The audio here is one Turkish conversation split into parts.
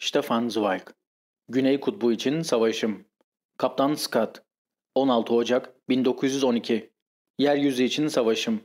Stefan Zweig Güney Kutbu için Savaşım Kaptan Scott 16 Ocak 1912 Yeryüzü için Savaşım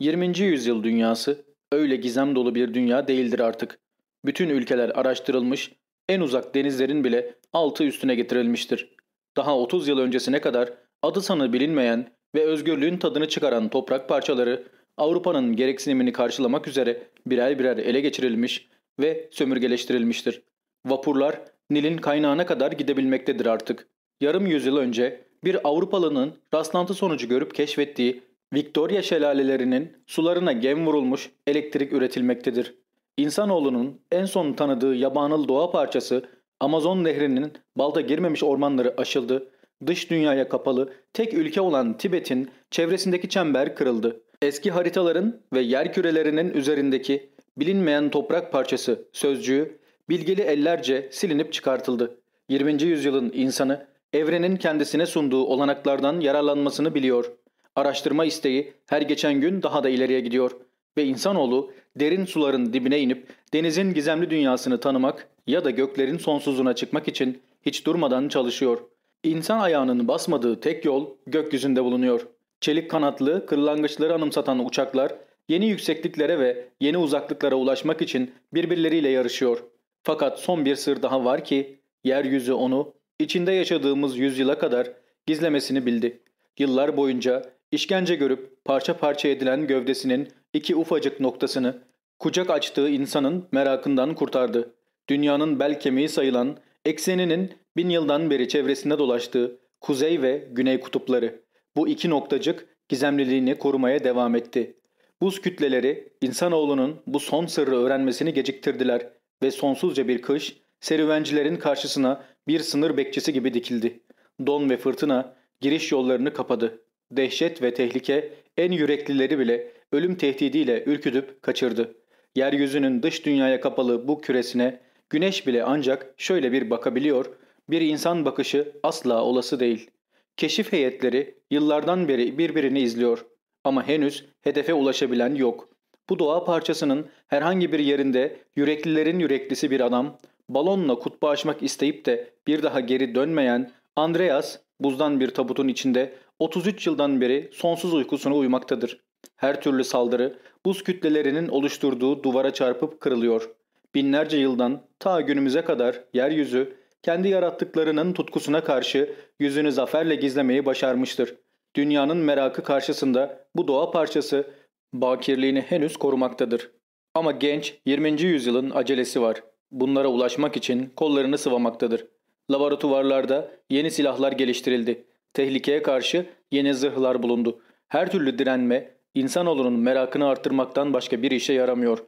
20. yüzyıl dünyası öyle gizem dolu bir dünya değildir artık. Bütün ülkeler araştırılmış, en uzak denizlerin bile altı üstüne getirilmiştir. Daha 30 yıl öncesine kadar adı sanı bilinmeyen ve özgürlüğün tadını çıkaran toprak parçaları Avrupa'nın gereksinimini karşılamak üzere birer birer ele geçirilmiş ve sömürgeleştirilmiştir. Vapurlar Nil'in kaynağına kadar gidebilmektedir artık. Yarım yüzyıl önce bir Avrupalının rastlantı sonucu görüp keşfettiği Victoria şelalelerinin sularına gem vurulmuş elektrik üretilmektedir. İnsanoğlunun en son tanıdığı yabanıl doğa parçası Amazon nehrinin balda girmemiş ormanları aşıldı, dış dünyaya kapalı tek ülke olan Tibet'in çevresindeki çember kırıldı. Eski haritaların ve yer kürelerinin üzerindeki bilinmeyen toprak parçası sözcüğü bilgili ellerce silinip çıkartıldı. 20. yüzyılın insanı evrenin kendisine sunduğu olanaklardan yararlanmasını biliyor. Araştırma isteği her geçen gün daha da ileriye gidiyor ve insanoğlu derin suların dibine inip denizin gizemli dünyasını tanımak ya da göklerin sonsuzluğuna çıkmak için hiç durmadan çalışıyor. İnsan ayağının basmadığı tek yol gökyüzünde bulunuyor. Çelik kanatlı, kırlangıçları anımsatan uçaklar yeni yüksekliklere ve yeni uzaklıklara ulaşmak için birbirleriyle yarışıyor. Fakat son bir sır daha var ki yeryüzü onu içinde yaşadığımız yüzyıla kadar gizlemesini bildi. Yıllar boyunca işkence görüp parça parça edilen gövdesinin iki ufacık noktasını kucak açtığı insanın merakından kurtardı. Dünyanın bel kemiği sayılan ekseninin bin yıldan beri çevresinde dolaştığı kuzey ve güney kutupları. Bu iki noktacık gizemliliğini korumaya devam etti. Buz kütleleri insanoğlunun bu son sırrı öğrenmesini geciktirdiler ve sonsuzca bir kış serüvencilerin karşısına bir sınır bekçisi gibi dikildi. Don ve fırtına giriş yollarını kapadı. Dehşet ve tehlike en yüreklileri bile ölüm tehdidiyle ürkütüp kaçırdı. Yeryüzünün dış dünyaya kapalı bu küresine güneş bile ancak şöyle bir bakabiliyor, bir insan bakışı asla olası değil. Keşif heyetleri yıllardan beri birbirini izliyor ama henüz hedefe ulaşabilen yok. Bu doğa parçasının herhangi bir yerinde yüreklilerin yüreklisi bir adam, balonla kutbu aşmak isteyip de bir daha geri dönmeyen Andreas, buzdan bir tabutun içinde 33 yıldan beri sonsuz uykusunu uyumaktadır. Her türlü saldırı buz kütlelerinin oluşturduğu duvara çarpıp kırılıyor. Binlerce yıldan ta günümüze kadar yeryüzü kendi yarattıklarının tutkusuna karşı yüzünü zaferle gizlemeyi başarmıştır. Dünyanın merakı karşısında bu doğa parçası bakirliğini henüz korumaktadır. Ama genç 20. yüzyılın acelesi var. Bunlara ulaşmak için kollarını sıvamaktadır. Laboratuvarlarda yeni silahlar geliştirildi. Tehlikeye karşı yeni zırhlar bulundu. Her türlü direnme insanoğlunun merakını arttırmaktan başka bir işe yaramıyor.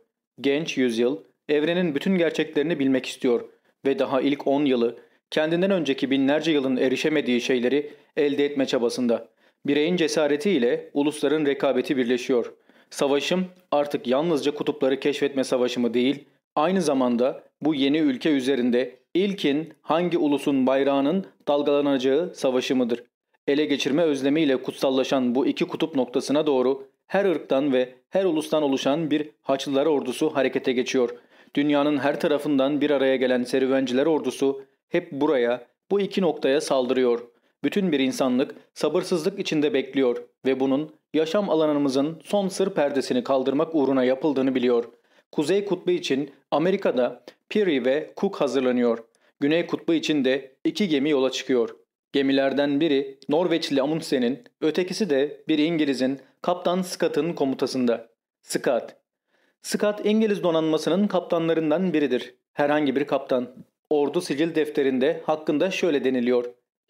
Genç yüzyıl evrenin bütün gerçeklerini bilmek istiyor ve daha ilk 10 yılı kendinden önceki binlerce yılın erişemediği şeyleri elde etme çabasında. Bireyin cesaretiyle ulusların rekabeti birleşiyor. Savaşım artık yalnızca kutupları keşfetme savaşımı değil, aynı zamanda bu yeni ülke üzerinde ilkin hangi ulusun bayrağının dalgalanacağı savaşımıdır. Ele geçirme özlemiyle kutsallaşan bu iki kutup noktasına doğru her ırktan ve her ulustan oluşan bir Haçlılar ordusu harekete geçiyor. Dünyanın her tarafından bir araya gelen serüvenciler ordusu hep buraya, bu iki noktaya saldırıyor. Bütün bir insanlık sabırsızlık içinde bekliyor ve bunun yaşam alanımızın son sır perdesini kaldırmak uğruna yapıldığını biliyor. Kuzey Kutbu için Amerika'da Peary ve Cook hazırlanıyor. Güney Kutbu için de iki gemi yola çıkıyor. Gemilerden biri Norveçli Amundsen'in, ötekisi de bir İngiliz'in Kaptan Scott'ın komutasında. Scott. Scott İngiliz donanmasının kaptanlarından biridir. Herhangi bir kaptan. Ordu sicil defterinde hakkında şöyle deniliyor.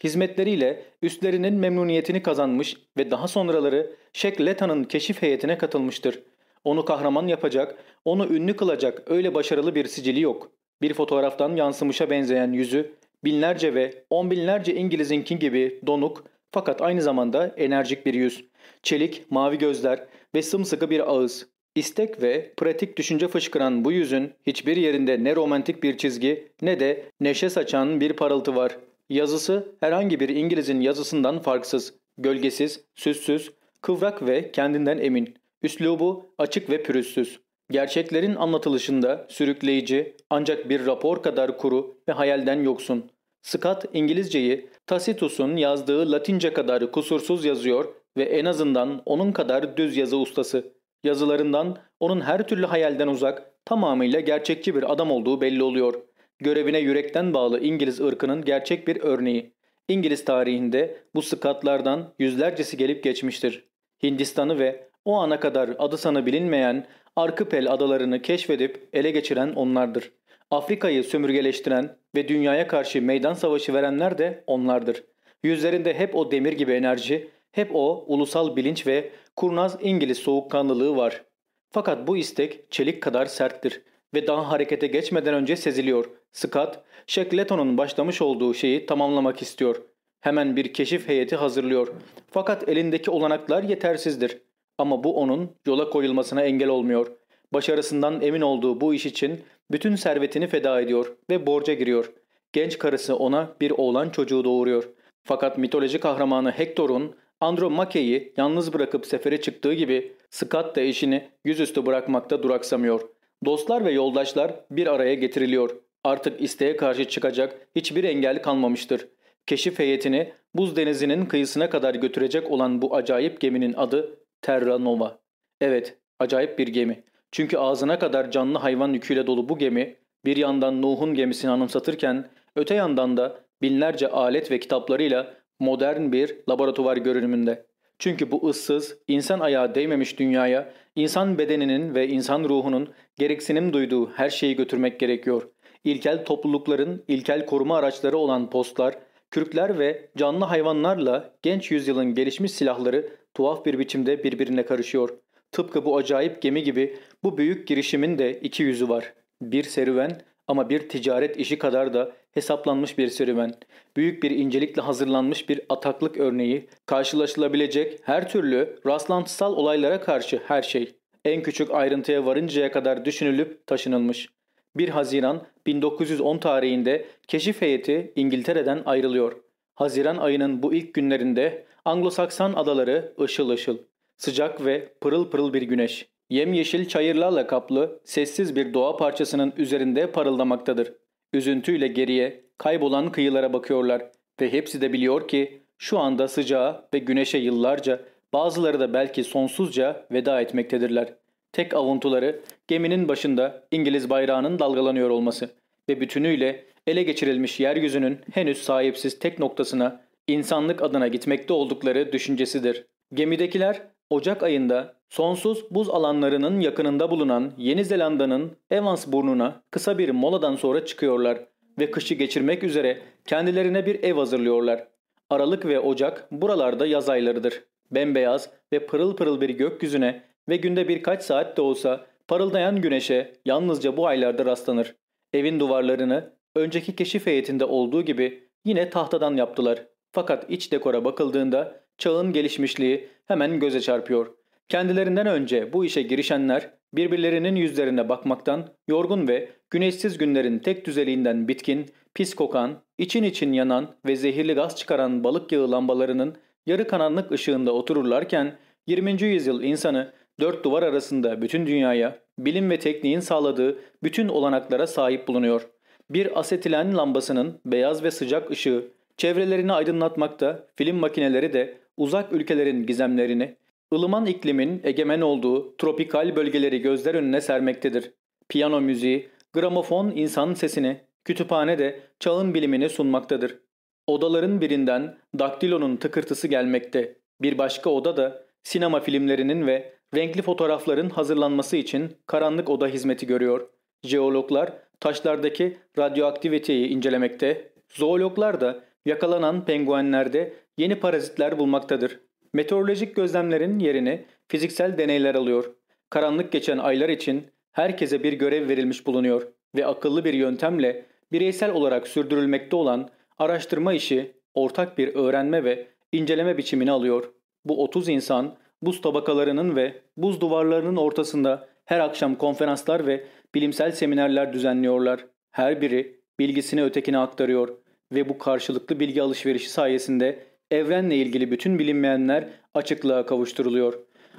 Hizmetleriyle üstlerinin memnuniyetini kazanmış ve daha sonraları Sheikh Leta'nın keşif heyetine katılmıştır. Onu kahraman yapacak, onu ünlü kılacak öyle başarılı bir sicili yok. Bir fotoğraftan yansımışa benzeyen yüzü, binlerce ve on binlerce İngiliz'inki gibi donuk fakat aynı zamanda enerjik bir yüz. Çelik, mavi gözler ve sımsıkı bir ağız. İstek ve pratik düşünce fışkıran bu yüzün hiçbir yerinde ne romantik bir çizgi ne de neşe saçan bir parıltı var. Yazısı herhangi bir İngiliz'in yazısından farksız, gölgesiz, süssüz, kıvrak ve kendinden emin. Üslubu açık ve pürüzsüz. Gerçeklerin anlatılışında sürükleyici ancak bir rapor kadar kuru ve hayalden yoksun. Scott İngilizceyi Tacitus'un yazdığı Latince kadar kusursuz yazıyor ve en azından onun kadar düz yazı ustası. Yazılarından onun her türlü hayalden uzak, tamamıyla gerçekçi bir adam olduğu belli oluyor. Görevine yürekten bağlı İngiliz ırkının gerçek bir örneği. İngiliz tarihinde bu Scottlardan yüzlercesi gelip geçmiştir. Hindistan'ı ve o ana kadar adı sanı bilinmeyen Arkipel adalarını keşfedip ele geçiren onlardır. Afrika'yı sömürgeleştiren ve dünyaya karşı meydan savaşı verenler de onlardır. Yüzlerinde hep o demir gibi enerji, hep o ulusal bilinç ve kurnaz İngiliz soğukkanlılığı var. Fakat bu istek çelik kadar serttir ve daha harekete geçmeden önce seziliyor. Scott, Shackleton'un başlamış olduğu şeyi tamamlamak istiyor. Hemen bir keşif heyeti hazırlıyor. Fakat elindeki olanaklar yetersizdir. Ama bu onun yola koyulmasına engel olmuyor. Başarısından emin olduğu bu iş için bütün servetini feda ediyor ve borca giriyor. Genç karısı ona bir oğlan çocuğu doğuruyor. Fakat mitoloji kahramanı Hector'un Andromache'yi yalnız bırakıp sefere çıktığı gibi Scott da eşini yüzüstü bırakmakta duraksamıyor. Dostlar ve yoldaşlar bir araya getiriliyor. Artık isteğe karşı çıkacak hiçbir engel kalmamıştır. Keşif heyetini buz denizinin kıyısına kadar götürecek olan bu acayip geminin adı Terra Nova. Evet, acayip bir gemi. Çünkü ağzına kadar canlı hayvan yüküyle dolu bu gemi bir yandan Nuh'un gemisini anımsatırken öte yandan da binlerce alet ve kitaplarıyla modern bir laboratuvar görünümünde. Çünkü bu ıssız, insan ayağı değmemiş dünyaya, insan bedeninin ve insan ruhunun gereksinim duyduğu her şeyi götürmek gerekiyor. İlkel toplulukların ilkel koruma araçları olan postlar, kürkler ve canlı hayvanlarla genç yüzyılın gelişmiş silahları tuhaf bir biçimde birbirine karışıyor. Tıpkı bu acayip gemi gibi bu büyük girişimin de iki yüzü var. Bir serüven ama bir ticaret işi kadar da hesaplanmış bir serüven. Büyük bir incelikle hazırlanmış bir ataklık örneği, karşılaşılabilecek her türlü rastlantısal olaylara karşı her şey. En küçük ayrıntıya varıncaya kadar düşünülüp taşınılmış. 1 Haziran 1910 tarihinde keşif heyeti İngiltere'den ayrılıyor. Haziran ayının bu ilk günlerinde Anglo-Saksan adaları ışıl ışıl. Sıcak ve pırıl pırıl bir güneş. Yemyeşil çayırlarla kaplı, sessiz bir doğa parçasının üzerinde parıldamaktadır. Üzüntüyle geriye, kaybolan kıyılara bakıyorlar ve hepsi de biliyor ki şu anda sıcağa ve güneşe yıllarca, bazıları da belki sonsuzca veda etmektedirler. Tek avuntuları geminin başında İngiliz bayrağının dalgalanıyor olması ve bütünüyle ele geçirilmiş yeryüzünün henüz sahipsiz tek noktasına insanlık adına gitmekte oldukları düşüncesidir. Gemidekiler Ocak ayında sonsuz buz alanlarının yakınında bulunan Yeni Zelanda'nın Evans burnuna kısa bir moladan sonra çıkıyorlar ve kışı geçirmek üzere kendilerine bir ev hazırlıyorlar. Aralık ve Ocak buralarda yaz aylarıdır. Bembeyaz ve pırıl pırıl bir gökyüzüne ve günde birkaç saat de olsa parıldayan güneşe yalnızca bu aylarda rastlanır. Evin duvarlarını önceki keşif heyetinde olduğu gibi yine tahtadan yaptılar. Fakat iç dekora bakıldığında çağın gelişmişliği hemen göze çarpıyor. Kendilerinden önce bu işe girişenler birbirlerinin yüzlerine bakmaktan yorgun ve güneşsiz günlerin tek düzeliğinden bitkin, pis kokan, için için yanan ve zehirli gaz çıkaran balık yağı lambalarının yarı karanlık ışığında otururlarken 20. yüzyıl insanı dört duvar arasında bütün dünyaya, bilim ve tekniğin sağladığı bütün olanaklara sahip bulunuyor. Bir asetilen lambasının beyaz ve sıcak ışığı çevrelerini aydınlatmakta, film makineleri de uzak ülkelerin gizemlerini, ılıman iklimin egemen olduğu tropikal bölgeleri gözler önüne sermektedir. Piyano müziği, gramofon insan sesini, kütüphane de çağın bilimini sunmaktadır. Odaların birinden daktilonun tıkırtısı gelmekte. Bir başka oda da sinema filmlerinin ve renkli fotoğrafların hazırlanması için karanlık oda hizmeti görüyor. Jeologlar taşlardaki radyoaktiviteyi incelemekte, zoologlar da yakalanan penguenlerde yeni parazitler bulmaktadır. Meteorolojik gözlemlerin yerini fiziksel deneyler alıyor. Karanlık geçen aylar için herkese bir görev verilmiş bulunuyor ve akıllı bir yöntemle bireysel olarak sürdürülmekte olan araştırma işi ortak bir öğrenme ve inceleme biçimini alıyor. Bu 30 insan buz tabakalarının ve buz duvarlarının ortasında her akşam konferanslar ve bilimsel seminerler düzenliyorlar. Her biri bilgisini ötekine aktarıyor ve bu karşılıklı bilgi alışverişi sayesinde evrenle ilgili bütün bilinmeyenler açıklığa kavuşturuluyor.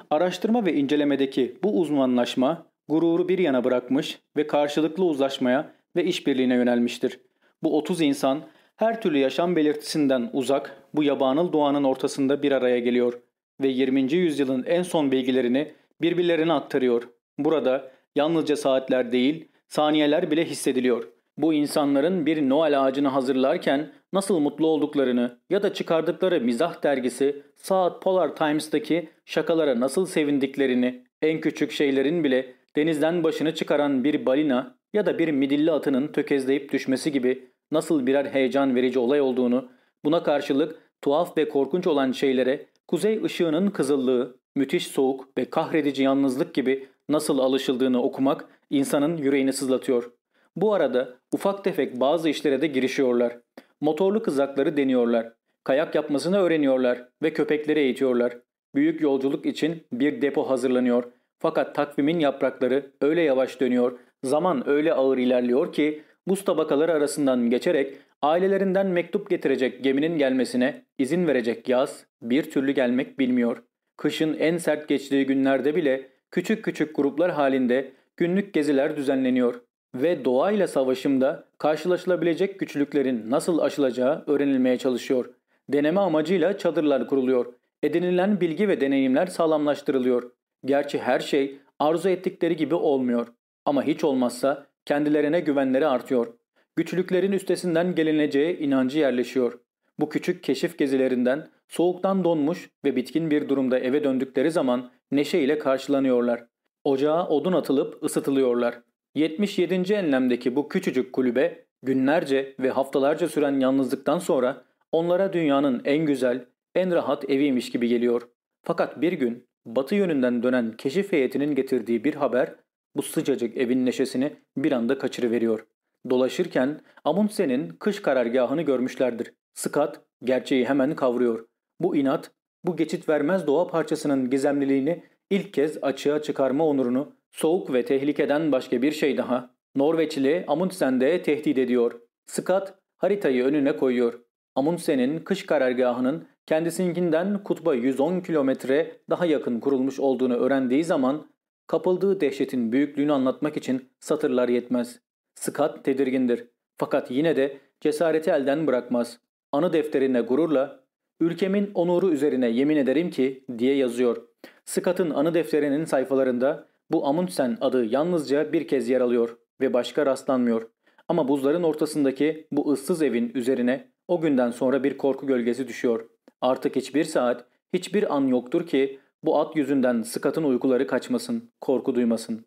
Araştırma ve incelemedeki bu uzmanlaşma gururu bir yana bırakmış ve karşılıklı uzlaşmaya ve işbirliğine yönelmiştir. Bu 30 insan her türlü yaşam belirtisinden uzak bu yabanıl doğanın ortasında bir araya geliyor ve 20. yüzyılın en son bilgilerini birbirlerine aktarıyor. Burada yalnızca saatler değil, saniyeler bile hissediliyor. Bu insanların bir Noel ağacını hazırlarken nasıl mutlu olduklarını ya da çıkardıkları mizah dergisi Saat Polar Times'taki şakalara nasıl sevindiklerini, en küçük şeylerin bile denizden başını çıkaran bir balina ya da bir midilli atının tökezleyip düşmesi gibi nasıl birer heyecan verici olay olduğunu, buna karşılık tuhaf ve korkunç olan şeylere kuzey ışığının kızıllığı, müthiş soğuk ve kahredici yalnızlık gibi nasıl alışıldığını okumak insanın yüreğini sızlatıyor. Bu arada ufak tefek bazı işlere de girişiyorlar. Motorlu kızakları deniyorlar. Kayak yapmasını öğreniyorlar ve köpekleri eğitiyorlar. Büyük yolculuk için bir depo hazırlanıyor. Fakat takvimin yaprakları öyle yavaş dönüyor, zaman öyle ağır ilerliyor ki buz tabakaları arasından geçerek ailelerinden mektup getirecek geminin gelmesine izin verecek yaz bir türlü gelmek bilmiyor. Kışın en sert geçtiği günlerde bile küçük küçük gruplar halinde günlük geziler düzenleniyor ve doğayla savaşımda karşılaşılabilecek güçlüklerin nasıl aşılacağı öğrenilmeye çalışıyor. Deneme amacıyla çadırlar kuruluyor. Edinilen bilgi ve deneyimler sağlamlaştırılıyor. Gerçi her şey arzu ettikleri gibi olmuyor. Ama hiç olmazsa kendilerine güvenleri artıyor. Güçlüklerin üstesinden gelineceği inancı yerleşiyor. Bu küçük keşif gezilerinden soğuktan donmuş ve bitkin bir durumda eve döndükleri zaman neşeyle karşılanıyorlar. Ocağa odun atılıp ısıtılıyorlar. 77. enlemdeki bu küçücük kulübe günlerce ve haftalarca süren yalnızlıktan sonra onlara dünyanın en güzel, en rahat eviymiş gibi geliyor. Fakat bir gün batı yönünden dönen keşif heyetinin getirdiği bir haber bu sıcacık evin neşesini bir anda kaçırıveriyor. Dolaşırken Amundsen'in kış karargahını görmüşlerdir. Scott gerçeği hemen kavruyor. Bu inat, bu geçit vermez doğa parçasının gizemliliğini ilk kez açığa çıkarma onurunu soğuk ve tehlikeden başka bir şey daha. Norveçli Amundsen'de tehdit ediyor. Scott haritayı önüne koyuyor. Amundsen'in kış karargahının kendisinkinden kutba 110 kilometre daha yakın kurulmuş olduğunu öğrendiği zaman kapıldığı dehşetin büyüklüğünü anlatmak için satırlar yetmez. Scott tedirgindir. Fakat yine de cesareti elden bırakmaz. Anı defterine gururla ''Ülkemin onuru üzerine yemin ederim ki'' diye yazıyor. Scott'ın anı defterinin sayfalarında bu Amundsen adı yalnızca bir kez yer alıyor ve başka rastlanmıyor. Ama buzların ortasındaki bu ıssız evin üzerine o günden sonra bir korku gölgesi düşüyor. Artık hiçbir saat, hiçbir an yoktur ki bu at yüzünden Scott'ın uykuları kaçmasın, korku duymasın.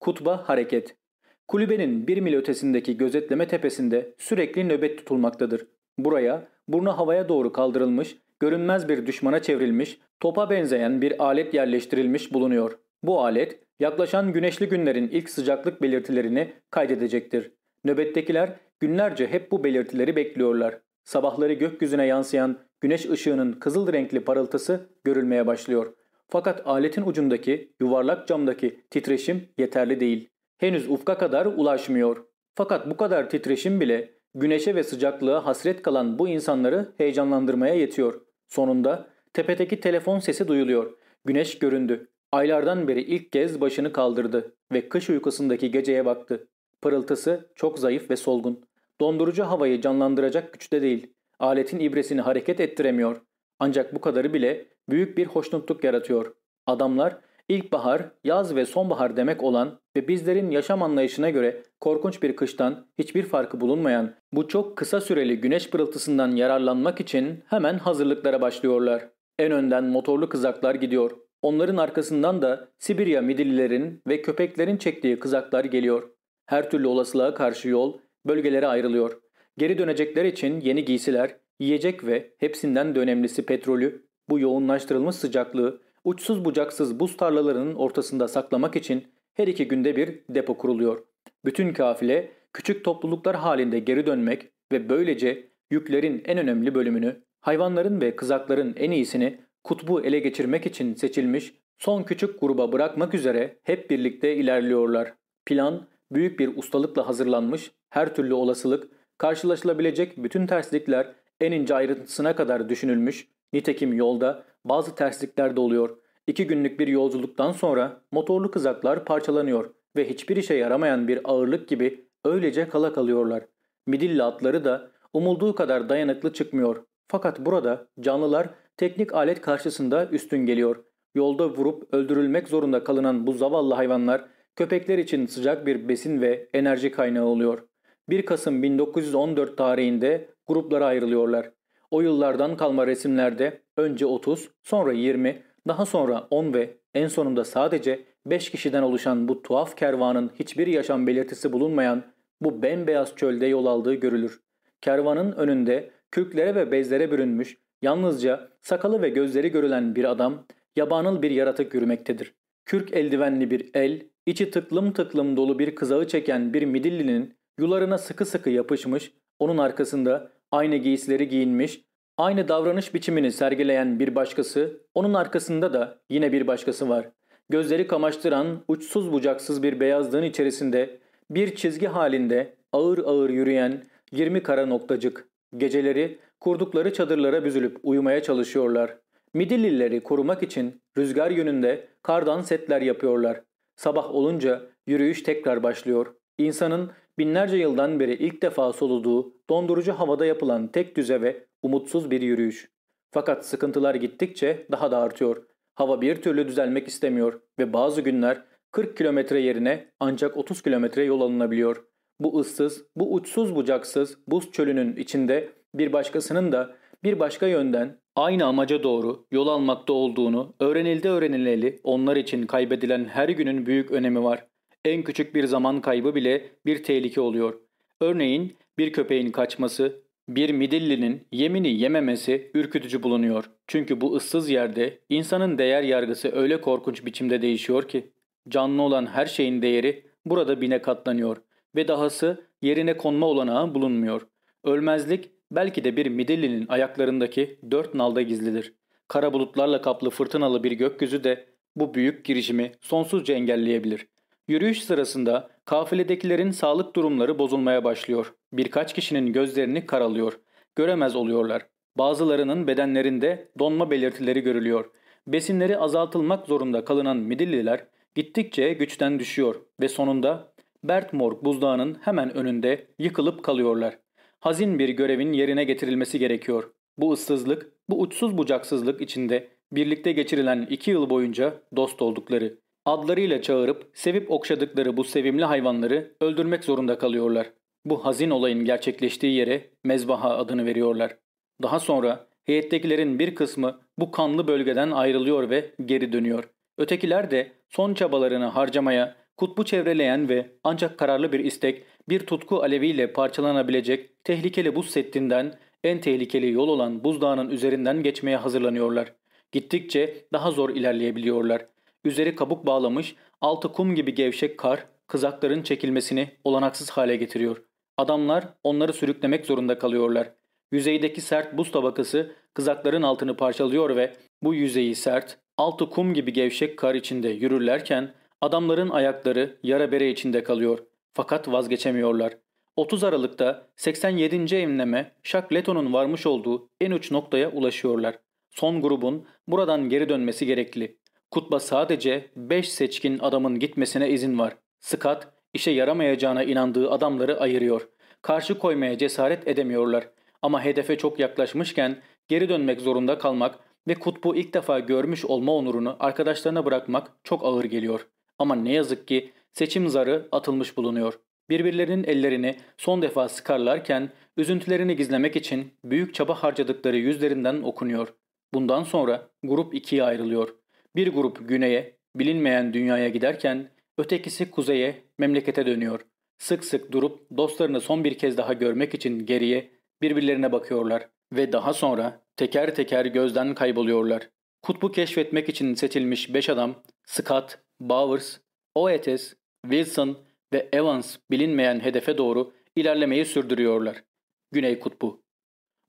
Kutba hareket. Kulübenin bir mil ötesindeki gözetleme tepesinde sürekli nöbet tutulmaktadır. Buraya, burnu havaya doğru kaldırılmış, görünmez bir düşmana çevrilmiş, topa benzeyen bir alet yerleştirilmiş bulunuyor. Bu alet, yaklaşan güneşli günlerin ilk sıcaklık belirtilerini kaydedecektir. Nöbettekiler günlerce hep bu belirtileri bekliyorlar. Sabahları gökyüzüne yansıyan güneş ışığının kızıl renkli parıltısı görülmeye başlıyor. Fakat aletin ucundaki yuvarlak camdaki titreşim yeterli değil. Henüz ufka kadar ulaşmıyor. Fakat bu kadar titreşim bile güneşe ve sıcaklığa hasret kalan bu insanları heyecanlandırmaya yetiyor. Sonunda tepedeki telefon sesi duyuluyor. Güneş göründü. Aylardan beri ilk kez başını kaldırdı ve kış uykusundaki geceye baktı. Pırıltısı çok zayıf ve solgun. Dondurucu havayı canlandıracak güçte değil. Aletin ibresini hareket ettiremiyor. Ancak bu kadarı bile büyük bir hoşnutluk yaratıyor. Adamlar ilkbahar, yaz ve sonbahar demek olan ve bizlerin yaşam anlayışına göre korkunç bir kıştan hiçbir farkı bulunmayan bu çok kısa süreli güneş pırıltısından yararlanmak için hemen hazırlıklara başlıyorlar. En önden motorlu kızaklar gidiyor. Onların arkasından da Sibirya midillilerin ve köpeklerin çektiği kızaklar geliyor. Her türlü olasılığa karşı yol bölgelere ayrılıyor. Geri dönecekler için yeni giysiler, yiyecek ve hepsinden de önemlisi petrolü, bu yoğunlaştırılmış sıcaklığı uçsuz bucaksız buz tarlalarının ortasında saklamak için her iki günde bir depo kuruluyor. Bütün kafile küçük topluluklar halinde geri dönmek ve böylece yüklerin en önemli bölümünü, hayvanların ve kızakların en iyisini kutbu ele geçirmek için seçilmiş son küçük gruba bırakmak üzere hep birlikte ilerliyorlar. Plan büyük bir ustalıkla hazırlanmış, her türlü olasılık, karşılaşılabilecek bütün terslikler en ince ayrıntısına kadar düşünülmüş, nitekim yolda bazı terslikler de oluyor. İki günlük bir yolculuktan sonra motorlu kızaklar parçalanıyor ve hiçbir işe yaramayan bir ağırlık gibi öylece kala kalıyorlar. Midilli atları da umulduğu kadar dayanıklı çıkmıyor. Fakat burada canlılar teknik alet karşısında üstün geliyor. Yolda vurup öldürülmek zorunda kalınan bu zavallı hayvanlar köpekler için sıcak bir besin ve enerji kaynağı oluyor. 1 Kasım 1914 tarihinde gruplara ayrılıyorlar. O yıllardan kalma resimlerde önce 30, sonra 20, daha sonra 10 ve en sonunda sadece 5 kişiden oluşan bu tuhaf kervanın hiçbir yaşam belirtisi bulunmayan bu bembeyaz çölde yol aldığı görülür. Kervanın önünde kürklere ve bezlere bürünmüş, yalnızca sakalı ve gözleri görülen bir adam, yabanıl bir yaratık yürümektedir. Kürk eldivenli bir el, içi tıklım tıklım dolu bir kızağı çeken bir midillinin yularına sıkı sıkı yapışmış, onun arkasında aynı giysileri giyinmiş, aynı davranış biçimini sergileyen bir başkası, onun arkasında da yine bir başkası var. Gözleri kamaştıran, uçsuz bucaksız bir beyazlığın içerisinde bir çizgi halinde ağır ağır yürüyen 20 kara noktacık. Geceleri kurdukları çadırlara büzülüp uyumaya çalışıyorlar. Midillileri korumak için rüzgar yönünde kardan setler yapıyorlar. Sabah olunca yürüyüş tekrar başlıyor. İnsanın binlerce yıldan beri ilk defa soluduğu dondurucu havada yapılan tek düze ve umutsuz bir yürüyüş. Fakat sıkıntılar gittikçe daha da artıyor. Hava bir türlü düzelmek istemiyor ve bazı günler 40 kilometre yerine ancak 30 kilometre yol alınabiliyor. Bu ıssız, bu uçsuz bucaksız buz çölünün içinde bir başkasının da bir başka yönden aynı amaca doğru yol almakta olduğunu öğrenildi öğrenileli onlar için kaybedilen her günün büyük önemi var. En küçük bir zaman kaybı bile bir tehlike oluyor. Örneğin bir köpeğin kaçması, bir midillinin yemini yememesi ürkütücü bulunuyor. Çünkü bu ıssız yerde insanın değer yargısı öyle korkunç biçimde değişiyor ki canlı olan her şeyin değeri burada bine katlanıyor ve dahası yerine konma olanağı bulunmuyor. Ölmezlik belki de bir midillinin ayaklarındaki dört nalda gizlidir. Kara bulutlarla kaplı fırtınalı bir gökyüzü de bu büyük girişimi sonsuzca engelleyebilir. Yürüyüş sırasında kafiledekilerin sağlık durumları bozulmaya başlıyor. Birkaç kişinin gözlerini karalıyor. Göremez oluyorlar. Bazılarının bedenlerinde donma belirtileri görülüyor. Besinleri azaltılmak zorunda kalınan Midilliler gittikçe güçten düşüyor ve sonunda Bertmorg buzdağının hemen önünde yıkılıp kalıyorlar. Hazin bir görevin yerine getirilmesi gerekiyor. Bu ıssızlık, bu uçsuz bucaksızlık içinde birlikte geçirilen iki yıl boyunca dost oldukları, adlarıyla çağırıp sevip okşadıkları bu sevimli hayvanları öldürmek zorunda kalıyorlar. Bu hazin olayın gerçekleştiği yere mezbaha adını veriyorlar. Daha sonra heyettekilerin bir kısmı bu kanlı bölgeden ayrılıyor ve geri dönüyor. Ötekiler de son çabalarını harcamaya, kutbu çevreleyen ve ancak kararlı bir istek, bir tutku aleviyle parçalanabilecek tehlikeli buz settinden en tehlikeli yol olan buzdağının üzerinden geçmeye hazırlanıyorlar. Gittikçe daha zor ilerleyebiliyorlar. Üzeri kabuk bağlamış, altı kum gibi gevşek kar, kızakların çekilmesini olanaksız hale getiriyor. Adamlar onları sürüklemek zorunda kalıyorlar. Yüzeydeki sert buz tabakası kızakların altını parçalıyor ve bu yüzeyi sert, altı kum gibi gevşek kar içinde yürürlerken adamların ayakları yara bere içinde kalıyor. Fakat vazgeçemiyorlar. 30 Aralık'ta 87. emleme Shackleton'un varmış olduğu en uç noktaya ulaşıyorlar. Son grubun buradan geri dönmesi gerekli. Kutba sadece 5 seçkin adamın gitmesine izin var. Scott işe yaramayacağına inandığı adamları ayırıyor. Karşı koymaya cesaret edemiyorlar. Ama hedefe çok yaklaşmışken geri dönmek zorunda kalmak ve kutbu ilk defa görmüş olma onurunu arkadaşlarına bırakmak çok ağır geliyor. Ama ne yazık ki seçim zarı atılmış bulunuyor. Birbirlerinin ellerini son defa sıkarlarken üzüntülerini gizlemek için büyük çaba harcadıkları yüzlerinden okunuyor. Bundan sonra grup ikiye ayrılıyor. Bir grup güneye, bilinmeyen dünyaya giderken ötekisi kuzeye, memlekete dönüyor. Sık sık durup dostlarını son bir kez daha görmek için geriye birbirlerine bakıyorlar ve daha sonra teker teker gözden kayboluyorlar. Kutbu keşfetmek için seçilmiş 5 adam Scott, Bowers, Oetes, Wilson ve Evans bilinmeyen hedefe doğru ilerlemeyi sürdürüyorlar. Güney Kutbu.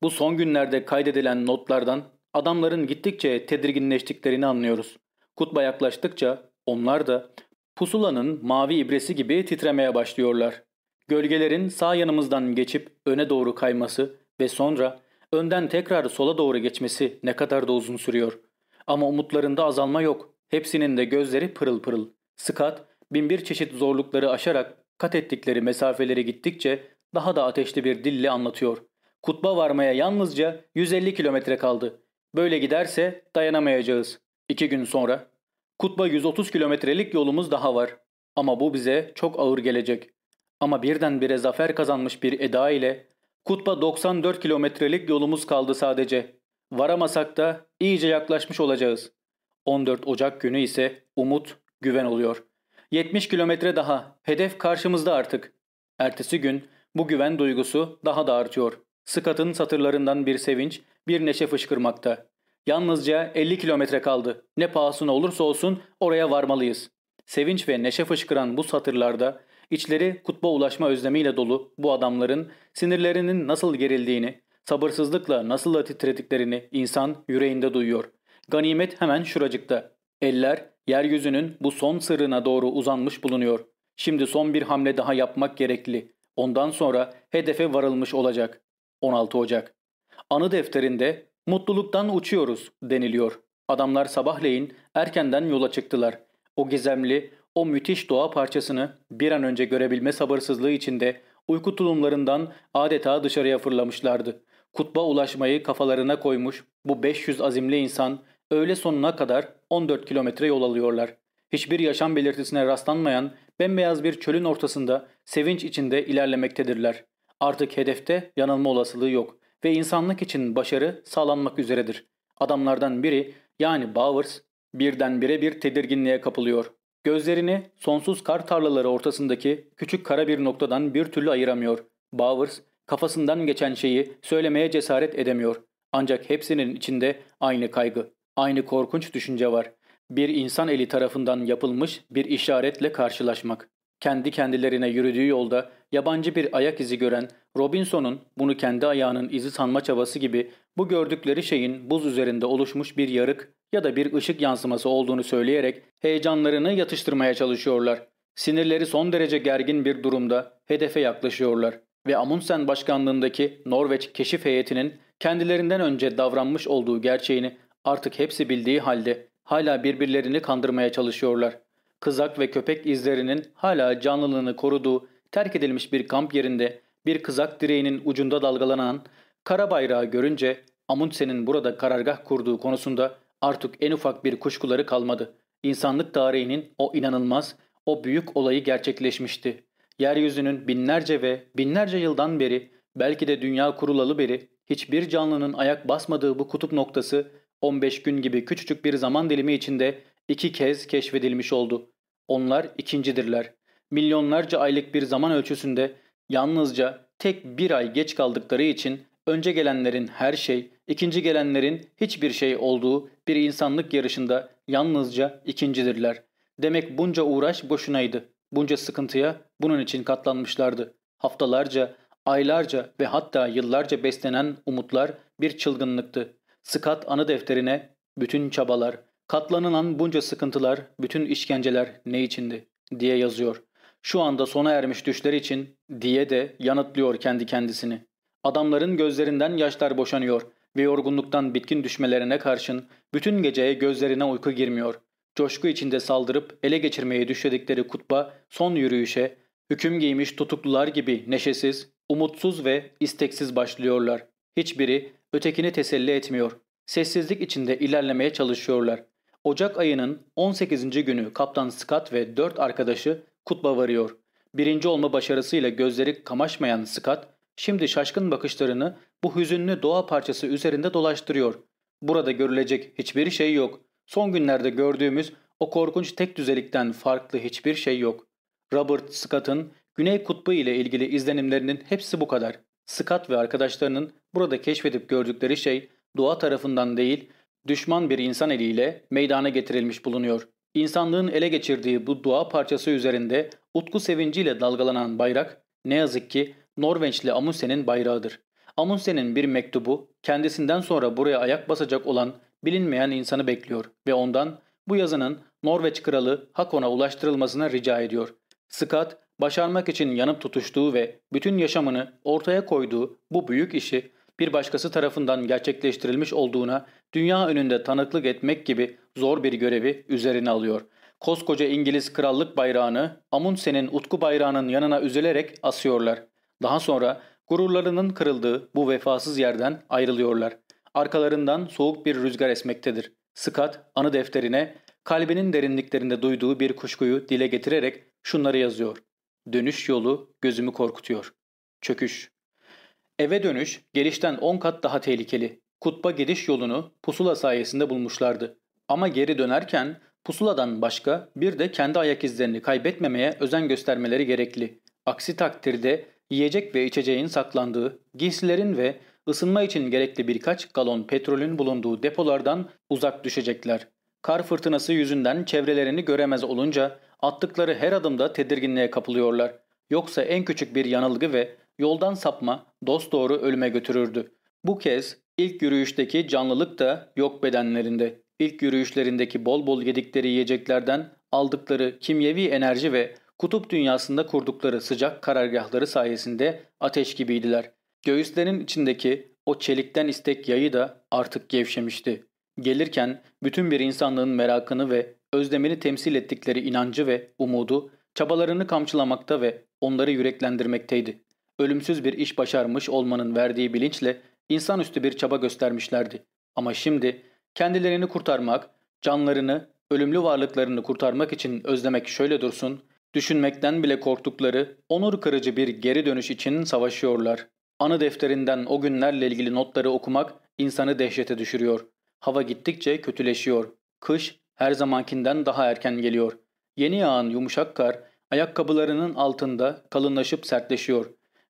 Bu son günlerde kaydedilen notlardan adamların gittikçe tedirginleştiklerini anlıyoruz. Kutba yaklaştıkça onlar da pusulanın mavi ibresi gibi titremeye başlıyorlar. Gölgelerin sağ yanımızdan geçip öne doğru kayması ve sonra önden tekrar sola doğru geçmesi ne kadar da uzun sürüyor. Ama umutlarında azalma yok. Hepsinin de gözleri pırıl pırıl. Scott binbir çeşit zorlukları aşarak kat ettikleri mesafeleri gittikçe daha da ateşli bir dille anlatıyor. Kutba varmaya yalnızca 150 kilometre kaldı. Böyle giderse dayanamayacağız. İki gün sonra. Kutba 130 kilometrelik yolumuz daha var. Ama bu bize çok ağır gelecek. Ama birdenbire zafer kazanmış bir eda ile Kutba 94 kilometrelik yolumuz kaldı sadece. Varamasak da iyice yaklaşmış olacağız. 14 Ocak günü ise umut, güven oluyor. 70 kilometre daha. Hedef karşımızda artık. Ertesi gün bu güven duygusu daha da artıyor. Scott'ın satırlarından bir sevinç, bir neşe fışkırmakta. Yalnızca 50 kilometre kaldı. Ne pahasına olursa olsun oraya varmalıyız. Sevinç ve neşe fışkıran bu satırlarda içleri kutba ulaşma özlemiyle dolu bu adamların sinirlerinin nasıl gerildiğini, sabırsızlıkla nasıl da titrediklerini insan yüreğinde duyuyor. Ganimet hemen şuracıkta. Eller yeryüzünün bu son sırrına doğru uzanmış bulunuyor. Şimdi son bir hamle daha yapmak gerekli. Ondan sonra hedefe varılmış olacak. 16 Ocak. Anı defterinde mutluluktan uçuyoruz deniliyor. Adamlar sabahleyin erkenden yola çıktılar. O gizemli, o müthiş doğa parçasını bir an önce görebilme sabırsızlığı içinde uyku tulumlarından adeta dışarıya fırlamışlardı. Kutba ulaşmayı kafalarına koymuş bu 500 azimli insan öğle sonuna kadar 14 kilometre yol alıyorlar. Hiçbir yaşam belirtisine rastlanmayan bembeyaz bir çölün ortasında sevinç içinde ilerlemektedirler. Artık hedefte yanılma olasılığı yok ve insanlık için başarı sağlanmak üzeredir. Adamlardan biri yani Bowers birdenbire bir tedirginliğe kapılıyor. Gözlerini sonsuz kar tarlaları ortasındaki küçük kara bir noktadan bir türlü ayıramıyor. Bowers kafasından geçen şeyi söylemeye cesaret edemiyor. Ancak hepsinin içinde aynı kaygı, aynı korkunç düşünce var. Bir insan eli tarafından yapılmış bir işaretle karşılaşmak. Kendi kendilerine yürüdüğü yolda yabancı bir ayak izi gören Robinson'un bunu kendi ayağının izi sanma çabası gibi bu gördükleri şeyin buz üzerinde oluşmuş bir yarık ya da bir ışık yansıması olduğunu söyleyerek heyecanlarını yatıştırmaya çalışıyorlar. Sinirleri son derece gergin bir durumda hedefe yaklaşıyorlar ve Amundsen başkanlığındaki Norveç keşif heyetinin kendilerinden önce davranmış olduğu gerçeğini artık hepsi bildiği halde hala birbirlerini kandırmaya çalışıyorlar. Kızak ve köpek izlerinin hala canlılığını koruduğu terk edilmiş bir kamp yerinde bir kızak direğinin ucunda dalgalanan kara bayrağı görünce Amundsen'in burada karargah kurduğu konusunda artık en ufak bir kuşkuları kalmadı. İnsanlık tarihinin o inanılmaz, o büyük olayı gerçekleşmişti. Yeryüzünün binlerce ve binlerce yıldan beri, belki de dünya kurulalı beri, hiçbir canlının ayak basmadığı bu kutup noktası 15 gün gibi küçücük bir zaman dilimi içinde iki kez keşfedilmiş oldu. Onlar ikincidirler. Milyonlarca aylık bir zaman ölçüsünde yalnızca tek bir ay geç kaldıkları için önce gelenlerin her şey, ikinci gelenlerin hiçbir şey olduğu bir insanlık yarışında yalnızca ikincidirler. Demek bunca uğraş boşunaydı. Bunca sıkıntıya bunun için katlanmışlardı. Haftalarca, aylarca ve hatta yıllarca beslenen umutlar bir çılgınlıktı. Scott anı defterine bütün çabalar, katlanılan bunca sıkıntılar, bütün işkenceler ne içindi diye yazıyor. Şu anda sona ermiş düşler için diye de yanıtlıyor kendi kendisini. Adamların gözlerinden yaşlar boşanıyor ve yorgunluktan bitkin düşmelerine karşın bütün geceye gözlerine uyku girmiyor. Coşku içinde saldırıp ele geçirmeye düşledikleri kutba son yürüyüşe, hüküm giymiş tutuklular gibi neşesiz, umutsuz ve isteksiz başlıyorlar. Hiçbiri ötekini teselli etmiyor. Sessizlik içinde ilerlemeye çalışıyorlar. Ocak ayının 18. günü Kaptan Scott ve dört arkadaşı kutba varıyor. Birinci olma başarısıyla gözleri kamaşmayan Scott, şimdi şaşkın bakışlarını bu hüzünlü doğa parçası üzerinde dolaştırıyor. Burada görülecek hiçbir şey yok. Son günlerde gördüğümüz o korkunç tek düzelikten farklı hiçbir şey yok. Robert Scott'ın Güney Kutbu ile ilgili izlenimlerinin hepsi bu kadar. Scott ve arkadaşlarının burada keşfedip gördükleri şey doğa tarafından değil, düşman bir insan eliyle meydana getirilmiş bulunuyor. İnsanlığın ele geçirdiği bu doğa parçası üzerinde utku sevinciyle dalgalanan bayrak ne yazık ki Norveçli Amundsen'in bayrağıdır. Amundsen'in bir mektubu kendisinden sonra buraya ayak basacak olan bilinmeyen insanı bekliyor ve ondan bu yazının Norveç kralı Hakon'a ulaştırılmasına rica ediyor. Scott başarmak için yanıp tutuştuğu ve bütün yaşamını ortaya koyduğu bu büyük işi bir başkası tarafından gerçekleştirilmiş olduğuna dünya önünde tanıklık etmek gibi zor bir görevi üzerine alıyor. Koskoca İngiliz krallık bayrağını Amundsen'in utku bayrağının yanına üzülerek asıyorlar. Daha sonra gururlarının kırıldığı bu vefasız yerden ayrılıyorlar. Arkalarından soğuk bir rüzgar esmektedir. Scott anı defterine kalbinin derinliklerinde duyduğu bir kuşkuyu dile getirerek şunları yazıyor. Dönüş yolu gözümü korkutuyor. Çöküş. Eve dönüş gelişten 10 kat daha tehlikeli. Kutba gidiş yolunu pusula sayesinde bulmuşlardı. Ama geri dönerken pusuladan başka bir de kendi ayak izlerini kaybetmemeye özen göstermeleri gerekli. Aksi takdirde yiyecek ve içeceğin saklandığı, giysilerin ve ısınma için gerekli birkaç galon petrolün bulunduğu depolardan uzak düşecekler. Kar fırtınası yüzünden çevrelerini göremez olunca attıkları her adımda tedirginliğe kapılıyorlar. Yoksa en küçük bir yanılgı ve yoldan sapma dosdoğru ölüme götürürdü. Bu kez ilk yürüyüşteki canlılık da yok bedenlerinde. İlk yürüyüşlerindeki bol bol yedikleri yiyeceklerden aldıkları kimyevi enerji ve kutup dünyasında kurdukları sıcak karargahları sayesinde ateş gibiydiler. Göğüslerin içindeki o çelikten istek yayı da artık gevşemişti. Gelirken bütün bir insanlığın merakını ve özlemini temsil ettikleri inancı ve umudu, çabalarını kamçılamakta ve onları yüreklendirmekteydi. Ölümsüz bir iş başarmış olmanın verdiği bilinçle insanüstü bir çaba göstermişlerdi. Ama şimdi kendilerini kurtarmak, canlarını, ölümlü varlıklarını kurtarmak için özlemek şöyle dursun, düşünmekten bile korktukları, onur kırıcı bir geri dönüş için savaşıyorlar. Anı defterinden o günlerle ilgili notları okumak insanı dehşete düşürüyor. Hava gittikçe kötüleşiyor. Kış her zamankinden daha erken geliyor. Yeni yağan yumuşak kar ayakkabılarının altında kalınlaşıp sertleşiyor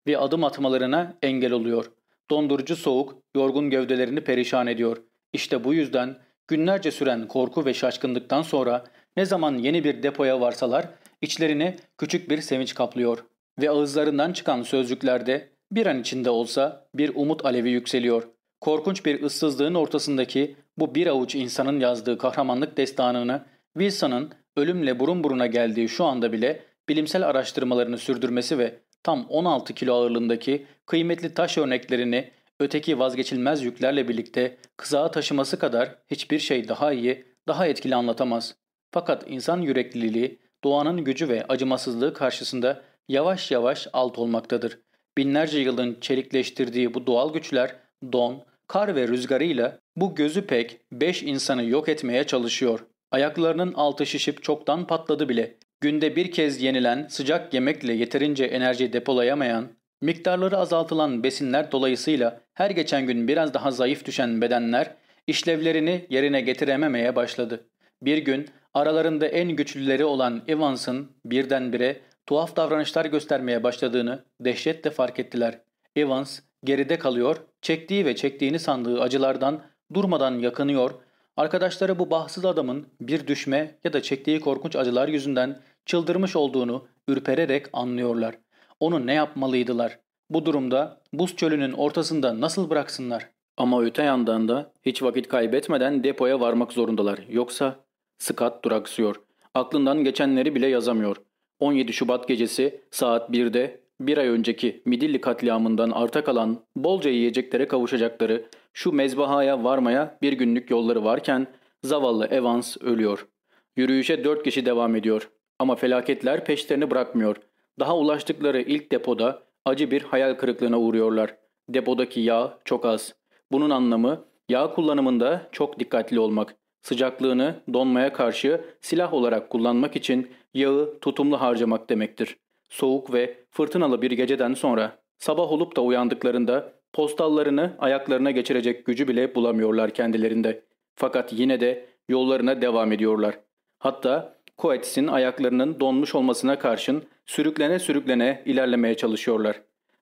ve adım atmalarına engel oluyor. Dondurucu soğuk yorgun gövdelerini perişan ediyor. İşte bu yüzden günlerce süren korku ve şaşkınlıktan sonra ne zaman yeni bir depoya varsalar içlerini küçük bir sevinç kaplıyor. Ve ağızlarından çıkan sözcüklerde bir an içinde olsa bir umut alevi yükseliyor. Korkunç bir ıssızlığın ortasındaki bu bir avuç insanın yazdığı kahramanlık destanını Wilson'ın ölümle burun buruna geldiği şu anda bile bilimsel araştırmalarını sürdürmesi ve tam 16 kilo ağırlığındaki kıymetli taş örneklerini öteki vazgeçilmez yüklerle birlikte kızağa taşıması kadar hiçbir şey daha iyi, daha etkili anlatamaz. Fakat insan yürekliliği, doğanın gücü ve acımasızlığı karşısında yavaş yavaş alt olmaktadır. Binlerce yılın çelikleştirdiği bu doğal güçler don, kar ve rüzgarıyla bu gözü pek beş insanı yok etmeye çalışıyor. Ayaklarının altı şişip çoktan patladı bile. Günde bir kez yenilen sıcak yemekle yeterince enerji depolayamayan, miktarları azaltılan besinler dolayısıyla her geçen gün biraz daha zayıf düşen bedenler işlevlerini yerine getirememeye başladı. Bir gün aralarında en güçlüleri olan Evans'ın birdenbire tuhaf davranışlar göstermeye başladığını dehşetle fark ettiler. Evans geride kalıyor, çektiği ve çektiğini sandığı acılardan durmadan yakınıyor, arkadaşları bu bahtsız adamın bir düşme ya da çektiği korkunç acılar yüzünden çıldırmış olduğunu ürpererek anlıyorlar. Onu ne yapmalıydılar? Bu durumda buz çölünün ortasında nasıl bıraksınlar? Ama öte yandan da hiç vakit kaybetmeden depoya varmak zorundalar. Yoksa Scott duraksıyor. Aklından geçenleri bile yazamıyor. 17 Şubat gecesi saat 1'de bir ay önceki Midilli katliamından arta kalan bolca yiyeceklere kavuşacakları şu mezbahaya varmaya bir günlük yolları varken zavallı Evans ölüyor. Yürüyüşe dört kişi devam ediyor. Ama felaketler peşlerini bırakmıyor. Daha ulaştıkları ilk depoda acı bir hayal kırıklığına uğruyorlar. Depodaki yağ çok az. Bunun anlamı yağ kullanımında çok dikkatli olmak. Sıcaklığını donmaya karşı silah olarak kullanmak için yağı tutumlu harcamak demektir. Soğuk ve fırtınalı bir geceden sonra sabah olup da uyandıklarında postallarını ayaklarına geçirecek gücü bile bulamıyorlar kendilerinde. Fakat yine de yollarına devam ediyorlar. Hatta Coetes'in ayaklarının donmuş olmasına karşın sürüklene sürüklene ilerlemeye çalışıyorlar.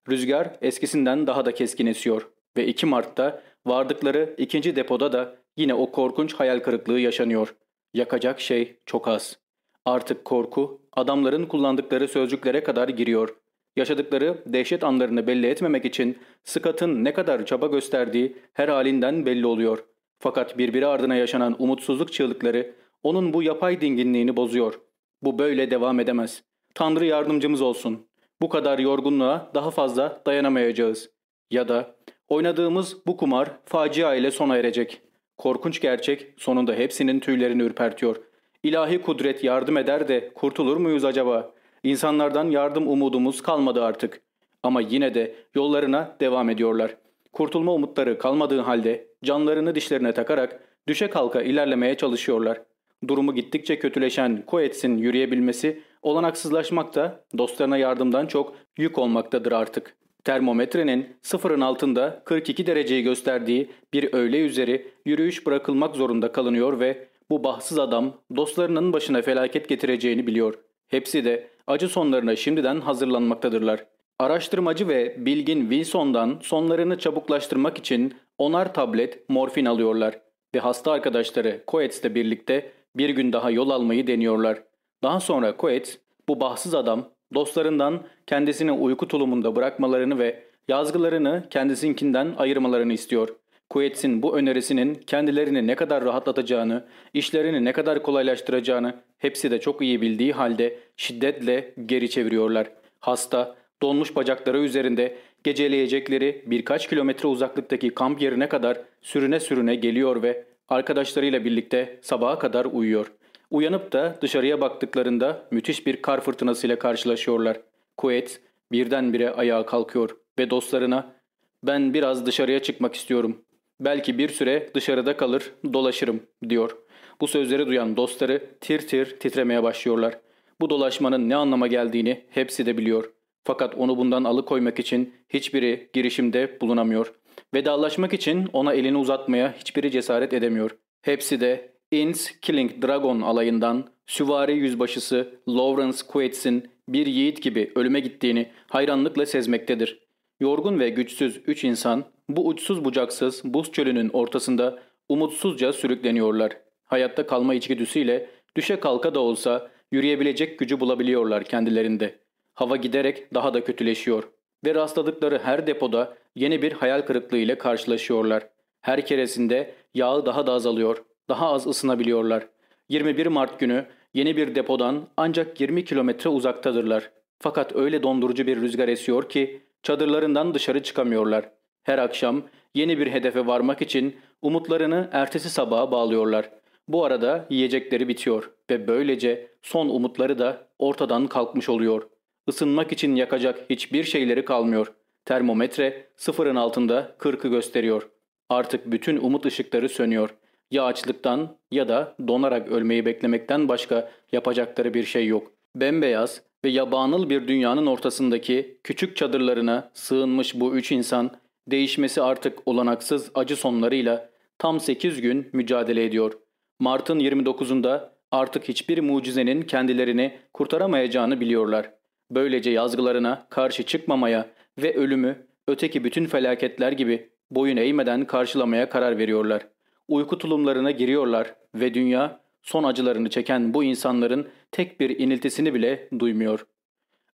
Rüzgar eskisinden daha da keskin esiyor ve 2 Mart'ta vardıkları ikinci depoda da yine o korkunç hayal kırıklığı yaşanıyor. Yakacak şey çok az. Artık korku adamların kullandıkları sözcüklere kadar giriyor. Yaşadıkları dehşet anlarını belli etmemek için Scott'ın ne kadar çaba gösterdiği her halinden belli oluyor. Fakat birbiri ardına yaşanan umutsuzluk çığlıkları onun bu yapay dinginliğini bozuyor. Bu böyle devam edemez. Tanrı yardımcımız olsun. Bu kadar yorgunluğa daha fazla dayanamayacağız. Ya da Oynadığımız bu kumar facia ile sona erecek. Korkunç gerçek sonunda hepsinin tüylerini ürpertiyor. İlahi kudret yardım eder de kurtulur muyuz acaba? İnsanlardan yardım umudumuz kalmadı artık. Ama yine de yollarına devam ediyorlar. Kurtulma umutları kalmadığı halde canlarını dişlerine takarak düşe kalka ilerlemeye çalışıyorlar. Durumu gittikçe kötüleşen Coetes'in yürüyebilmesi olanaksızlaşmakta, dostlarına yardımdan çok yük olmaktadır artık. Termometrenin sıfırın altında 42 dereceyi gösterdiği bir öğle üzeri yürüyüş bırakılmak zorunda kalınıyor ve bu bahtsız adam dostlarının başına felaket getireceğini biliyor. Hepsi de acı sonlarına şimdiden hazırlanmaktadırlar. Araştırmacı ve bilgin Wilson'dan sonlarını çabuklaştırmak için onar tablet morfin alıyorlar ve hasta arkadaşları Coetes'le birlikte bir gün daha yol almayı deniyorlar. Daha sonra Coates bu bahtsız adam dostlarından kendisini uyku tulumunda bırakmalarını ve yazgılarını kendisinkinden ayırmalarını istiyor. Coates'in bu önerisinin kendilerini ne kadar rahatlatacağını, işlerini ne kadar kolaylaştıracağını hepsi de çok iyi bildiği halde şiddetle geri çeviriyorlar. Hasta, donmuş bacakları üzerinde geceleyecekleri birkaç kilometre uzaklıktaki kamp yerine kadar sürüne sürüne geliyor ve arkadaşlarıyla birlikte sabaha kadar uyuyor. Uyanıp da dışarıya baktıklarında müthiş bir kar fırtınasıyla karşılaşıyorlar. Kuet birdenbire ayağa kalkıyor ve dostlarına ''Ben biraz dışarıya çıkmak istiyorum. Belki bir süre dışarıda kalır, dolaşırım.'' diyor. Bu sözleri duyan dostları tir tir titremeye başlıyorlar. Bu dolaşmanın ne anlama geldiğini hepsi de biliyor. Fakat onu bundan alıkoymak için hiçbiri girişimde bulunamıyor. Vedalaşmak için ona elini uzatmaya hiçbiri cesaret edemiyor. Hepsi de Inns Killing Dragon alayından süvari yüzbaşısı Lawrence Quaites'in bir yiğit gibi ölüme gittiğini hayranlıkla sezmektedir. Yorgun ve güçsüz üç insan bu uçsuz bucaksız buz çölünün ortasında umutsuzca sürükleniyorlar. Hayatta kalma içgüdüsüyle düşe kalka da olsa yürüyebilecek gücü bulabiliyorlar kendilerinde. Hava giderek daha da kötüleşiyor ve rastladıkları her depoda yeni bir hayal kırıklığı ile karşılaşıyorlar. Her keresinde yağı daha da azalıyor, daha az ısınabiliyorlar. 21 Mart günü yeni bir depodan ancak 20 kilometre uzaktadırlar. Fakat öyle dondurucu bir rüzgar esiyor ki çadırlarından dışarı çıkamıyorlar. Her akşam yeni bir hedefe varmak için umutlarını ertesi sabaha bağlıyorlar. Bu arada yiyecekleri bitiyor ve böylece son umutları da ortadan kalkmış oluyor. Isınmak için yakacak hiçbir şeyleri kalmıyor. Termometre sıfırın altında kırkı gösteriyor. Artık bütün umut ışıkları sönüyor. Ya açlıktan ya da donarak ölmeyi beklemekten başka yapacakları bir şey yok. Bembeyaz ve yabanıl bir dünyanın ortasındaki küçük çadırlarına sığınmış bu üç insan değişmesi artık olanaksız acı sonlarıyla tam 8 gün mücadele ediyor. Mart'ın 29'unda artık hiçbir mucizenin kendilerini kurtaramayacağını biliyorlar. Böylece yazgılarına karşı çıkmamaya ve ölümü öteki bütün felaketler gibi boyun eğmeden karşılamaya karar veriyorlar. Uyku tulumlarına giriyorlar ve dünya son acılarını çeken bu insanların tek bir iniltisini bile duymuyor.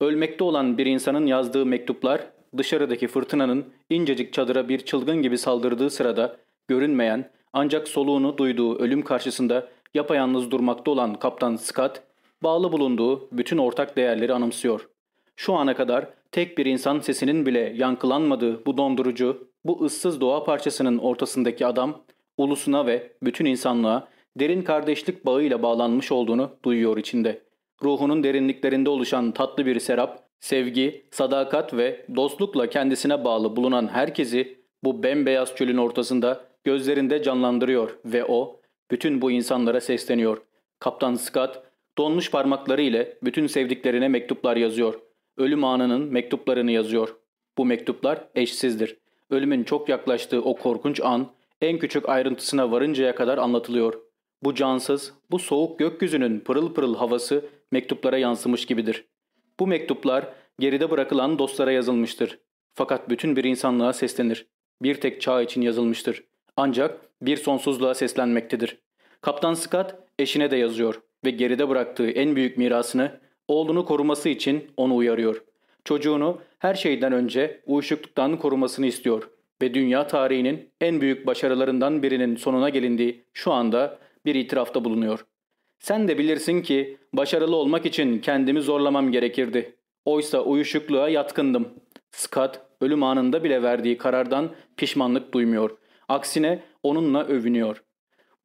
Ölmekte olan bir insanın yazdığı mektuplar dışarıdaki fırtınanın incecik çadıra bir çılgın gibi saldırdığı sırada görünmeyen ancak soluğunu duyduğu ölüm karşısında yapayalnız durmakta olan Kaptan Scott bağlı bulunduğu bütün ortak değerleri anımsıyor. Şu ana kadar tek bir insan sesinin bile yankılanmadığı bu dondurucu, bu ıssız doğa parçasının ortasındaki adam, ulusuna ve bütün insanlığa derin kardeşlik bağıyla bağlanmış olduğunu duyuyor içinde. Ruhunun derinliklerinde oluşan tatlı bir serap, sevgi, sadakat ve dostlukla kendisine bağlı bulunan herkesi bu bembeyaz çölün ortasında gözlerinde canlandırıyor ve o bütün bu insanlara sesleniyor. Kaptan Scott donmuş parmakları ile bütün sevdiklerine mektuplar yazıyor. Ölüm anının mektuplarını yazıyor. Bu mektuplar eşsizdir. Ölümün çok yaklaştığı o korkunç an en küçük ayrıntısına varıncaya kadar anlatılıyor. Bu cansız, bu soğuk gökyüzünün pırıl pırıl havası mektuplara yansımış gibidir. Bu mektuplar geride bırakılan dostlara yazılmıştır. Fakat bütün bir insanlığa seslenir. Bir tek çağ için yazılmıştır. Ancak bir sonsuzluğa seslenmektedir. Kaptan Scott eşine de yazıyor ve geride bıraktığı en büyük mirasını oğlunu koruması için onu uyarıyor. Çocuğunu her şeyden önce uyuşukluktan korumasını istiyor ve dünya tarihinin en büyük başarılarından birinin sonuna gelindiği şu anda bir itirafta bulunuyor. Sen de bilirsin ki başarılı olmak için kendimi zorlamam gerekirdi. Oysa uyuşukluğa yatkındım. Scott ölüm anında bile verdiği karardan pişmanlık duymuyor. Aksine onunla övünüyor.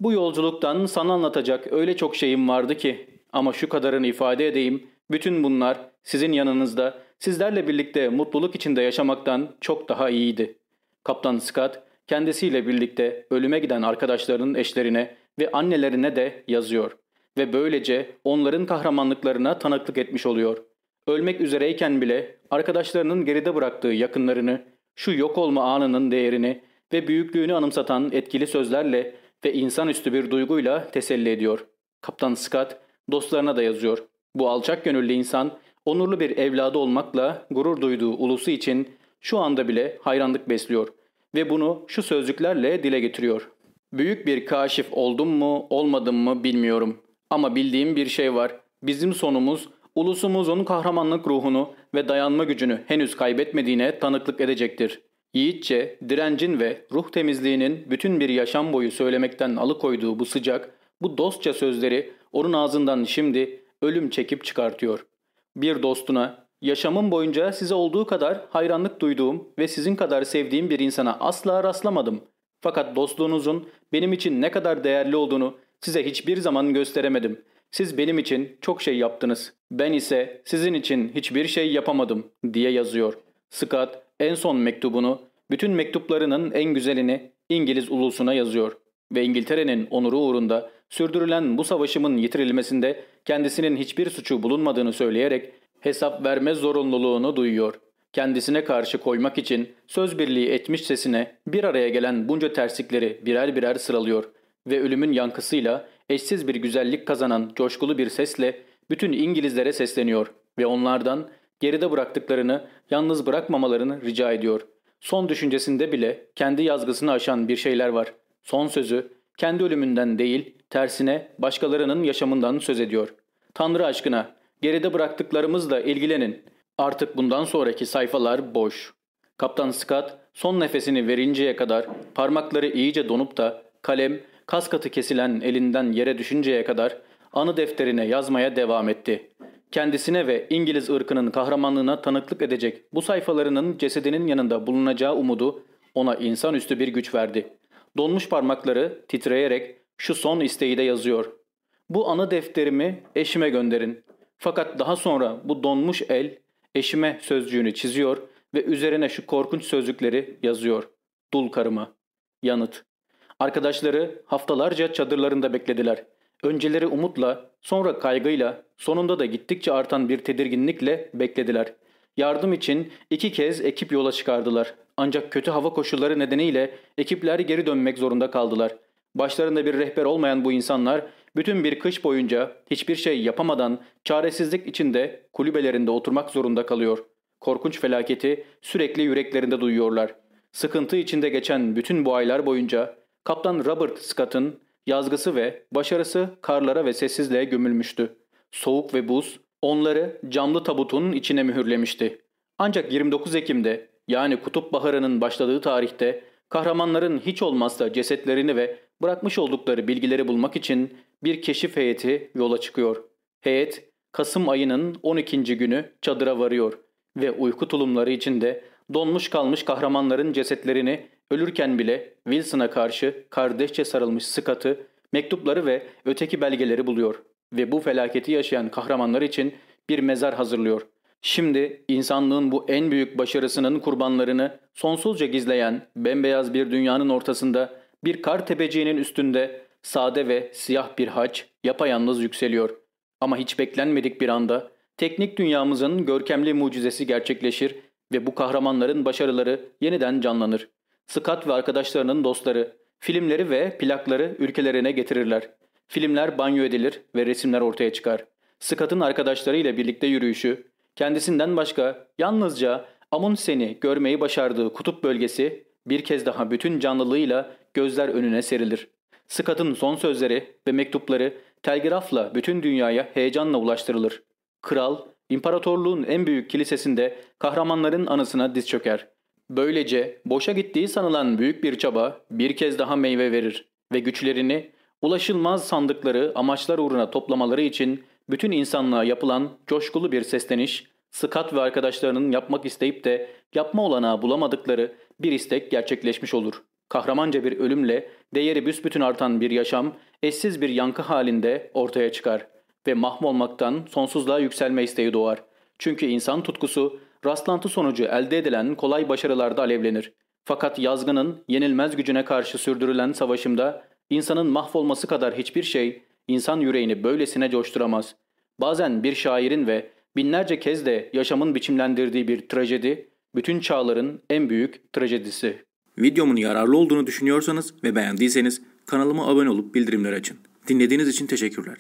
Bu yolculuktan sana anlatacak öyle çok şeyim vardı ki ama şu kadarını ifade edeyim. Bütün bunlar sizin yanınızda sizlerle birlikte mutluluk içinde yaşamaktan çok daha iyiydi. Kaptan Scott kendisiyle birlikte ölüme giden arkadaşlarının eşlerine ve annelerine de yazıyor ve böylece onların kahramanlıklarına tanıklık etmiş oluyor. Ölmek üzereyken bile arkadaşlarının geride bıraktığı yakınlarını, şu yok olma anının değerini ve büyüklüğünü anımsatan etkili sözlerle ve insanüstü bir duyguyla teselli ediyor. Kaptan Scott dostlarına da yazıyor. Bu alçak gönüllü insan onurlu bir evladı olmakla gurur duyduğu ulusu için şu anda bile hayranlık besliyor ve bunu şu sözcüklerle dile getiriyor. Büyük bir kaşif oldum mu olmadım mı bilmiyorum ama bildiğim bir şey var. Bizim sonumuz ulusumuzun kahramanlık ruhunu ve dayanma gücünü henüz kaybetmediğine tanıklık edecektir. Yiğitçe, direncin ve ruh temizliğinin bütün bir yaşam boyu söylemekten alıkoyduğu bu sıcak, bu dostça sözleri onun ağzından şimdi ölüm çekip çıkartıyor. Bir dostuna, yaşamım boyunca size olduğu kadar hayranlık duyduğum ve sizin kadar sevdiğim bir insana asla rastlamadım. Fakat dostluğunuzun benim için ne kadar değerli olduğunu size hiçbir zaman gösteremedim. Siz benim için çok şey yaptınız. Ben ise sizin için hiçbir şey yapamadım diye yazıyor. Scott en son mektubunu, bütün mektuplarının en güzelini İngiliz ulusuna yazıyor ve İngiltere'nin onuru uğrunda sürdürülen bu savaşımın yitirilmesinde kendisinin hiçbir suçu bulunmadığını söyleyerek hesap verme zorunluluğunu duyuyor. Kendisine karşı koymak için söz birliği etmiş sesine bir araya gelen bunca terslikleri birer birer sıralıyor ve ölümün yankısıyla eşsiz bir güzellik kazanan coşkulu bir sesle bütün İngilizlere sesleniyor ve onlardan geride bıraktıklarını yalnız bırakmamalarını rica ediyor. Son düşüncesinde bile kendi yazgısını aşan bir şeyler var. Son sözü kendi ölümünden değil, tersine başkalarının yaşamından söz ediyor. Tanrı aşkına geride bıraktıklarımızla ilgilenin. Artık bundan sonraki sayfalar boş. Kaptan Scott son nefesini verinceye kadar parmakları iyice donup da kalem kas katı kesilen elinden yere düşünceye kadar anı defterine yazmaya devam etti. Kendisine ve İngiliz ırkının kahramanlığına tanıklık edecek bu sayfalarının cesedinin yanında bulunacağı umudu ona insanüstü bir güç verdi. Donmuş parmakları titreyerek şu son isteği de yazıyor. Bu anı defterimi eşime gönderin. Fakat daha sonra bu donmuş el eşime sözcüğünü çiziyor ve üzerine şu korkunç sözcükleri yazıyor. Dul karıma. Yanıt. Arkadaşları haftalarca çadırlarında beklediler. Önceleri umutla, sonra kaygıyla, sonunda da gittikçe artan bir tedirginlikle beklediler. Yardım için iki kez ekip yola çıkardılar. Ancak kötü hava koşulları nedeniyle ekipler geri dönmek zorunda kaldılar. Başlarında bir rehber olmayan bu insanlar bütün bir kış boyunca hiçbir şey yapamadan çaresizlik içinde kulübelerinde oturmak zorunda kalıyor. Korkunç felaketi sürekli yüreklerinde duyuyorlar. Sıkıntı içinde geçen bütün bu aylar boyunca Kaptan Robert Scott'ın yazgısı ve başarısı karlara ve sessizliğe gömülmüştü. Soğuk ve buz onları camlı tabutun içine mühürlemişti. Ancak 29 Ekim'de yani Kutup Baharı'nın başladığı tarihte kahramanların hiç olmazsa cesetlerini ve bırakmış oldukları bilgileri bulmak için bir keşif heyeti yola çıkıyor. Heyet Kasım ayının 12. günü çadıra varıyor ve uyku tulumları içinde donmuş kalmış kahramanların cesetlerini ölürken bile Wilson'a karşı kardeşçe sarılmış Scott'ı, mektupları ve öteki belgeleri buluyor ve bu felaketi yaşayan kahramanlar için bir mezar hazırlıyor. Şimdi insanlığın bu en büyük başarısının kurbanlarını sonsuzca gizleyen bembeyaz bir dünyanın ortasında bir kar tepeciğinin üstünde sade ve siyah bir haç yapayalnız yükseliyor. Ama hiç beklenmedik bir anda teknik dünyamızın görkemli mucizesi gerçekleşir ve bu kahramanların başarıları yeniden canlanır. Scott ve arkadaşlarının dostları filmleri ve plakları ülkelerine getirirler. Filmler banyo edilir ve resimler ortaya çıkar. Scott'ın arkadaşlarıyla birlikte yürüyüşü, kendisinden başka yalnızca Amundsen'i görmeyi başardığı kutup bölgesi bir kez daha bütün canlılığıyla gözler önüne serilir. Scott'ın son sözleri ve mektupları telgrafla bütün dünyaya heyecanla ulaştırılır. Kral, imparatorluğun en büyük kilisesinde kahramanların anısına diz çöker. Böylece boşa gittiği sanılan büyük bir çaba bir kez daha meyve verir ve güçlerini ulaşılmaz sandıkları amaçlar uğruna toplamaları için bütün insanlığa yapılan coşkulu bir sesleniş Scott ve arkadaşlarının yapmak isteyip de yapma olanağı bulamadıkları bir istek gerçekleşmiş olur. Kahramanca bir ölümle değeri büsbütün artan bir yaşam eşsiz bir yankı halinde ortaya çıkar ve mahvolmaktan sonsuzluğa yükselme isteği doğar. Çünkü insan tutkusu rastlantı sonucu elde edilen kolay başarılarda alevlenir. Fakat yazgının yenilmez gücüne karşı sürdürülen savaşımda insanın mahvolması kadar hiçbir şey insan yüreğini böylesine coşturamaz. Bazen bir şairin ve binlerce kez de yaşamın biçimlendirdiği bir trajedi, bütün çağların en büyük trajedisi. Videomun yararlı olduğunu düşünüyorsanız ve beğendiyseniz kanalıma abone olup bildirimleri açın. Dinlediğiniz için teşekkürler.